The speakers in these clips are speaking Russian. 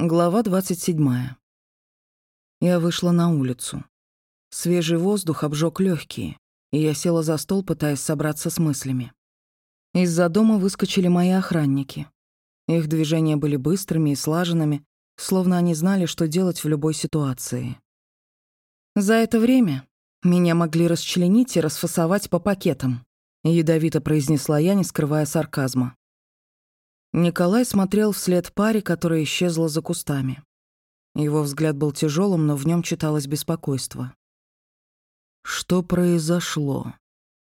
Глава 27. Я вышла на улицу. Свежий воздух обжег легкие, и я села за стол, пытаясь собраться с мыслями. Из-за дома выскочили мои охранники. Их движения были быстрыми и слаженными, словно они знали, что делать в любой ситуации. За это время меня могли расчленить и расфасовать по пакетам, ядовито произнесла я, не скрывая сарказма. Николай смотрел вслед паре, которая исчезла за кустами. Его взгляд был тяжелым, но в нем читалось беспокойство. «Что произошло?»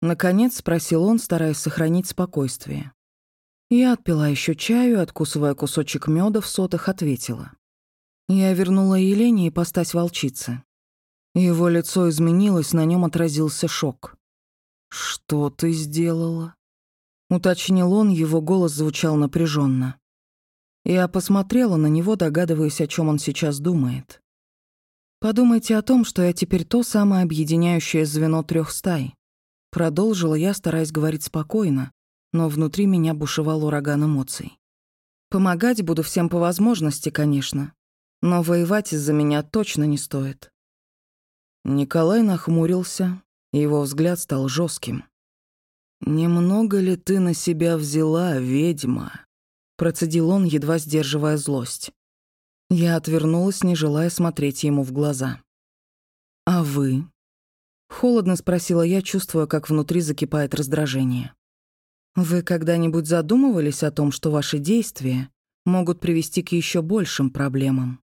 Наконец спросил он, стараясь сохранить спокойствие. Я отпила еще чаю, откусывая кусочек меда в сотах, ответила. Я вернула Елене и постать волчицы. Его лицо изменилось, на нем отразился шок. «Что ты сделала?» Уточнил он, его голос звучал напряженно. Я посмотрела на него, догадываясь, о чем он сейчас думает. «Подумайте о том, что я теперь то самое объединяющее звено трех стай». Продолжила я, стараясь говорить спокойно, но внутри меня бушевал ураган эмоций. Помогать буду всем по возможности, конечно, но воевать из-за меня точно не стоит. Николай нахмурился, и его взгляд стал жестким. «Немного ли ты на себя взяла, ведьма?» Процедил он, едва сдерживая злость. Я отвернулась, не желая смотреть ему в глаза. «А вы?» Холодно спросила я, чувствуя, как внутри закипает раздражение. «Вы когда-нибудь задумывались о том, что ваши действия могут привести к еще большим проблемам?»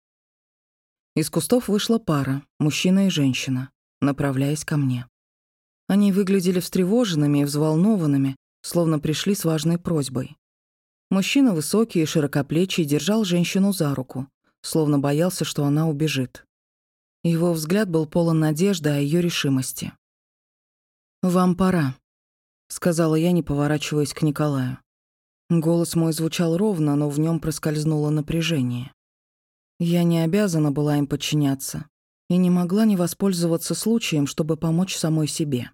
Из кустов вышла пара, мужчина и женщина, направляясь ко мне. Они выглядели встревоженными и взволнованными, словно пришли с важной просьбой. Мужчина высокий и широкоплечий держал женщину за руку, словно боялся, что она убежит. Его взгляд был полон надежды о ее решимости. «Вам пора», — сказала я, не поворачиваясь к Николаю. Голос мой звучал ровно, но в нем проскользнуло напряжение. Я не обязана была им подчиняться, и не могла не воспользоваться случаем, чтобы помочь самой себе.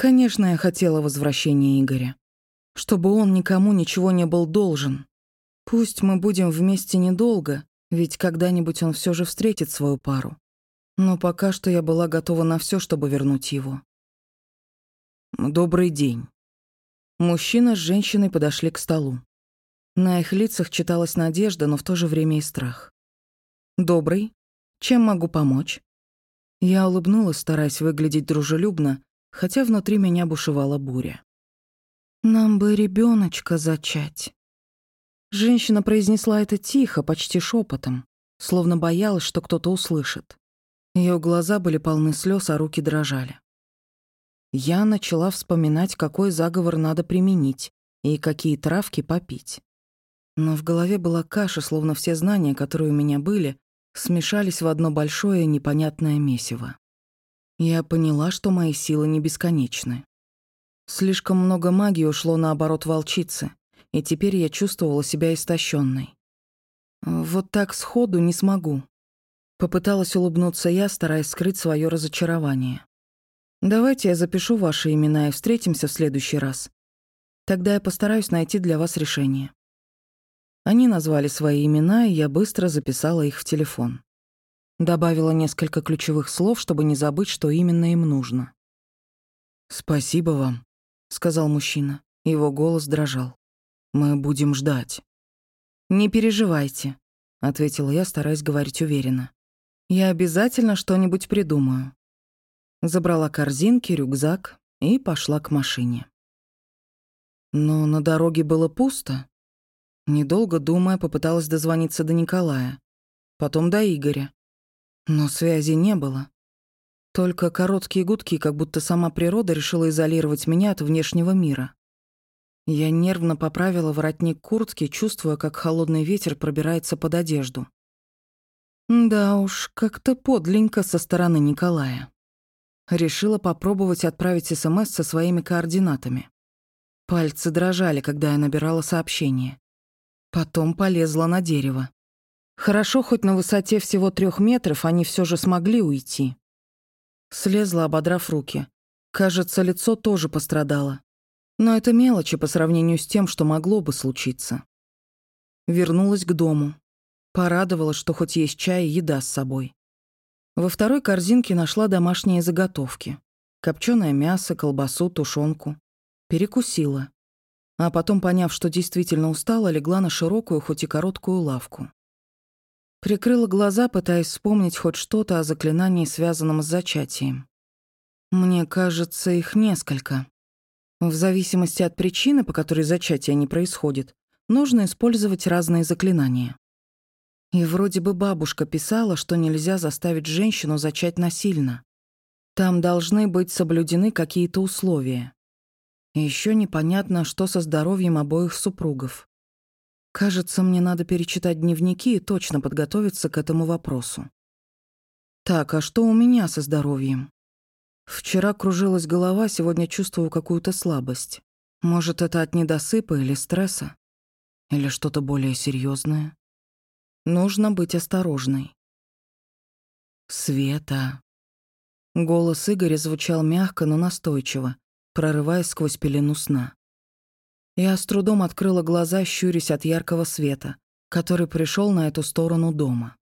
Конечно, я хотела возвращения Игоря. Чтобы он никому ничего не был должен. Пусть мы будем вместе недолго, ведь когда-нибудь он все же встретит свою пару. Но пока что я была готова на все, чтобы вернуть его. «Добрый день». Мужчина с женщиной подошли к столу. На их лицах читалась надежда, но в то же время и страх. «Добрый. Чем могу помочь?» Я улыбнулась, стараясь выглядеть дружелюбно, хотя внутри меня бушевала буря. «Нам бы ребеночка зачать». Женщина произнесла это тихо, почти шепотом, словно боялась, что кто-то услышит. Ее глаза были полны слез, а руки дрожали. Я начала вспоминать, какой заговор надо применить и какие травки попить. Но в голове была каша, словно все знания, которые у меня были, смешались в одно большое непонятное месиво. Я поняла, что мои силы не бесконечны. Слишком много магии ушло на оборот волчицы, и теперь я чувствовала себя истощенной. Вот так сходу не смогу. Попыталась улыбнуться я, стараясь скрыть свое разочарование. Давайте я запишу ваши имена и встретимся в следующий раз. Тогда я постараюсь найти для вас решение. Они назвали свои имена, и я быстро записала их в телефон. Добавила несколько ключевых слов, чтобы не забыть, что именно им нужно. «Спасибо вам», — сказал мужчина. Его голос дрожал. «Мы будем ждать». «Не переживайте», — ответила я, стараясь говорить уверенно. «Я обязательно что-нибудь придумаю». Забрала корзинки, рюкзак и пошла к машине. Но на дороге было пусто. Недолго думая, попыталась дозвониться до Николая, потом до Игоря. Но связи не было. Только короткие гудки, как будто сама природа решила изолировать меня от внешнего мира. Я нервно поправила воротник куртки, чувствуя, как холодный ветер пробирается под одежду. Да уж, как-то подленько со стороны Николая. Решила попробовать отправить СМС со своими координатами. Пальцы дрожали, когда я набирала сообщение. Потом полезла на дерево. Хорошо, хоть на высоте всего трех метров они все же смогли уйти. Слезла, ободрав руки. Кажется, лицо тоже пострадало. Но это мелочи по сравнению с тем, что могло бы случиться. Вернулась к дому. Порадовала, что хоть есть чай и еда с собой. Во второй корзинке нашла домашние заготовки. Копченое мясо, колбасу, тушенку. Перекусила. А потом, поняв, что действительно устала, легла на широкую, хоть и короткую лавку. Прикрыла глаза, пытаясь вспомнить хоть что-то о заклинании, связанном с зачатием. Мне кажется, их несколько. В зависимости от причины, по которой зачатие не происходит, нужно использовать разные заклинания. И вроде бы бабушка писала, что нельзя заставить женщину зачать насильно. Там должны быть соблюдены какие-то условия. И ещё непонятно, что со здоровьем обоих супругов. Кажется, мне надо перечитать дневники и точно подготовиться к этому вопросу. Так, а что у меня со здоровьем? Вчера кружилась голова, сегодня чувствую какую-то слабость. Может, это от недосыпа или стресса? Или что-то более серьезное? Нужно быть осторожной. Света. Голос Игоря звучал мягко, но настойчиво, прорываясь сквозь пелену сна. Я с трудом открыла глаза, щурясь от яркого света, который пришел на эту сторону дома.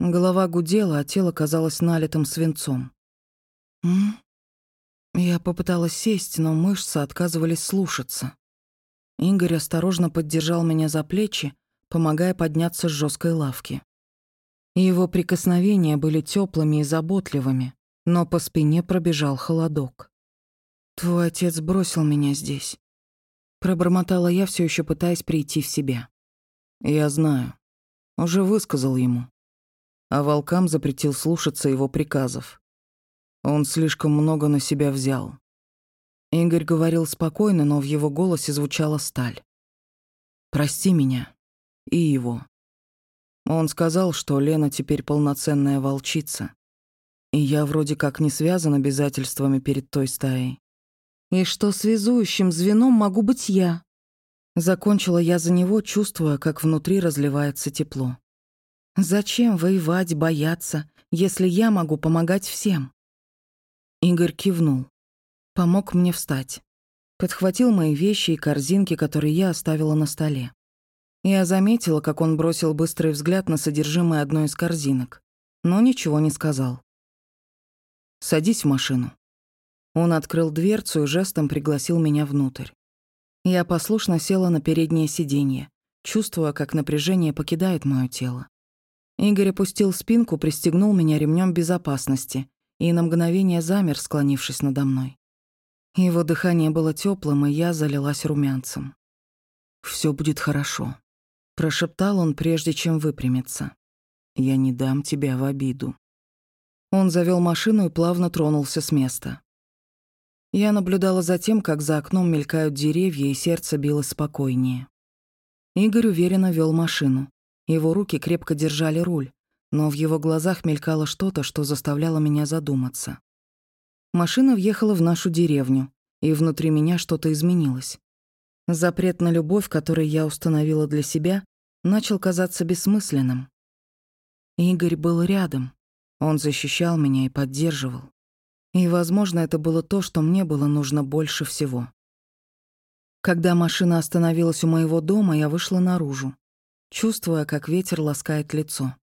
Голова гудела, а тело казалось налитым свинцом. «М?» Я попыталась сесть, но мышцы отказывались слушаться. Игорь осторожно поддержал меня за плечи, помогая подняться с жесткой лавки. Его прикосновения были теплыми и заботливыми, но по спине пробежал холодок. «Твой отец бросил меня здесь», — пробормотала я, все еще пытаясь прийти в себя. «Я знаю. Уже высказал ему. А волкам запретил слушаться его приказов. Он слишком много на себя взял. Игорь говорил спокойно, но в его голосе звучала сталь. «Прости меня. И его». Он сказал, что Лена теперь полноценная волчица. И я вроде как не связан обязательствами перед той стаей. И что связующим звеном могу быть я. Закончила я за него, чувствуя, как внутри разливается тепло. Зачем воевать, бояться, если я могу помогать всем? Игорь кивнул. Помог мне встать. Подхватил мои вещи и корзинки, которые я оставила на столе. Я заметила, как он бросил быстрый взгляд на содержимое одной из корзинок, но ничего не сказал. «Садись в машину». Он открыл дверцу и жестом пригласил меня внутрь. Я послушно села на переднее сиденье, чувствуя, как напряжение покидает мое тело. Игорь опустил спинку, пристегнул меня ремнем безопасности и на мгновение замер, склонившись надо мной. Его дыхание было теплым, и я залилась румянцем. Все будет хорошо», — прошептал он, прежде чем выпрямиться. «Я не дам тебя в обиду». Он завел машину и плавно тронулся с места. Я наблюдала за тем, как за окном мелькают деревья, и сердце билось спокойнее. Игорь уверенно вел машину. Его руки крепко держали руль, но в его глазах мелькало что-то, что заставляло меня задуматься. Машина въехала в нашу деревню, и внутри меня что-то изменилось. Запрет на любовь, который я установила для себя, начал казаться бессмысленным. Игорь был рядом. Он защищал меня и поддерживал. И, возможно, это было то, что мне было нужно больше всего. Когда машина остановилась у моего дома, я вышла наружу, чувствуя, как ветер ласкает лицо.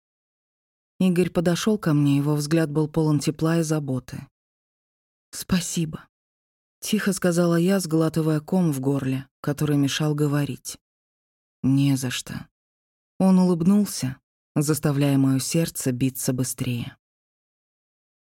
Игорь подошел ко мне, его взгляд был полон тепла и заботы. «Спасибо», — тихо сказала я, сглатывая ком в горле, который мешал говорить. «Не за что». Он улыбнулся, заставляя моё сердце биться быстрее.